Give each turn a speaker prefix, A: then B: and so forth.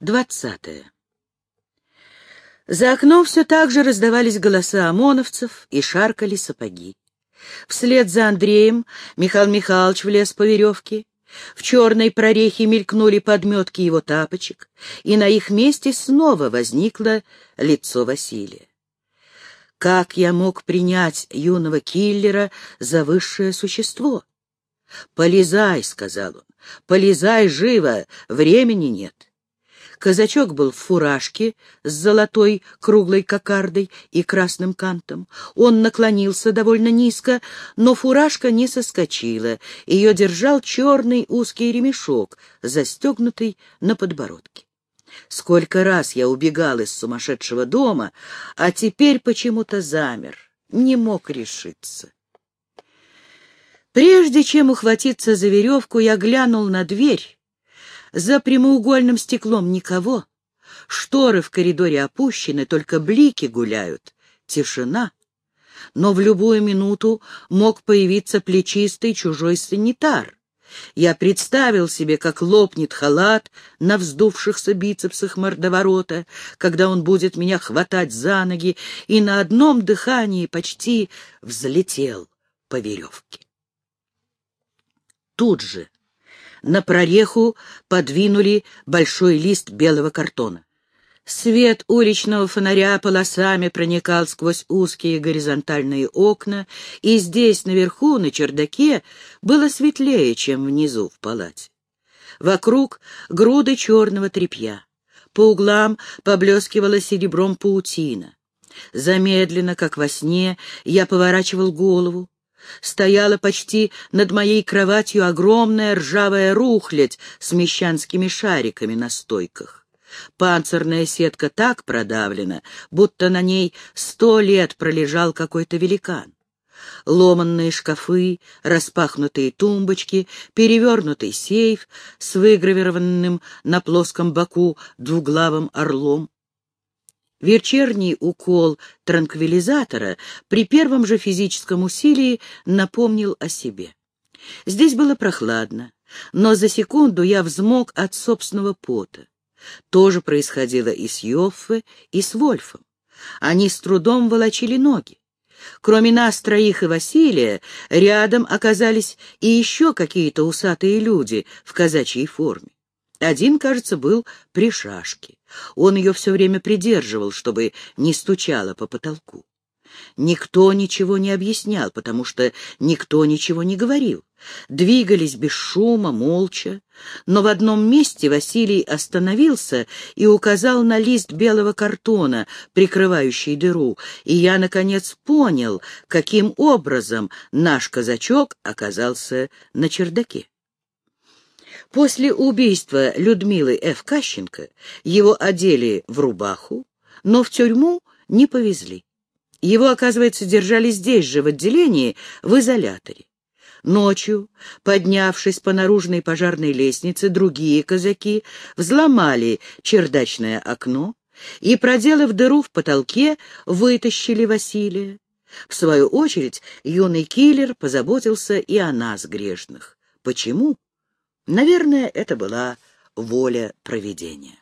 A: Двадцатое. За окном все так же раздавались голоса ОМОНовцев и шаркали сапоги. Вслед за Андреем Михаил Михайлович влез по веревке. В черной прорехе мелькнули подметки его тапочек, и на их месте снова возникло лицо Василия. Как я мог принять юного киллера за высшее существо? «Полезай», — сказал он, — «полезай живо, времени нет». Казачок был в фуражке с золотой круглой кокардой и красным кантом. Он наклонился довольно низко, но фуражка не соскочила. Ее держал черный узкий ремешок, застегнутый на подбородке. Сколько раз я убегал из сумасшедшего дома, а теперь почему-то замер, не мог решиться. Прежде чем ухватиться за веревку, я глянул на дверь за прямоугольным стеклом никого. Шторы в коридоре опущены, только блики гуляют. Тишина. Но в любую минуту мог появиться плечистый чужой санитар. Я представил себе, как лопнет халат на вздувшихся бицепсах мордоворота, когда он будет меня хватать за ноги, и на одном дыхании почти взлетел по веревке. Тут же на прореху подвинули большой лист белого картона. Свет уличного фонаря полосами проникал сквозь узкие горизонтальные окна, и здесь, наверху, на чердаке, было светлее, чем внизу в палате. Вокруг груды черного тряпья. По углам поблескивала серебром паутина. Замедленно, как во сне, я поворачивал голову стояла почти над моей кроватью огромная ржавая рухлядь с мещанскими шариками на стойках. Панцирная сетка так продавлена, будто на ней сто лет пролежал какой-то великан. Ломанные шкафы, распахнутые тумбочки, перевернутый сейф с выгравированным на плоском боку двуглавым орлом. Вечерний укол транквилизатора при первом же физическом усилии напомнил о себе. Здесь было прохладно, но за секунду я взмок от собственного пота. То же происходило и с Йоффе, и с Вольфом. Они с трудом волочили ноги. Кроме нас троих и Василия, рядом оказались и еще какие-то усатые люди в казачьей форме. Один, кажется, был при шашке. Он ее все время придерживал, чтобы не стучало по потолку. Никто ничего не объяснял, потому что никто ничего не говорил. Двигались без шума, молча. Но в одном месте Василий остановился и указал на лист белого картона, прикрывающий дыру, и я, наконец, понял, каким образом наш казачок оказался на чердаке. После убийства Людмилы Ф. Кащенко его одели в рубаху, но в тюрьму не повезли. Его, оказывается, держали здесь же, в отделении, в изоляторе. Ночью, поднявшись по наружной пожарной лестнице, другие казаки взломали чердачное окно и, проделав дыру в потолке, вытащили Василия. В свою очередь, юный киллер позаботился и о нас, грешных. Почему? Наверное, это была воля провидения.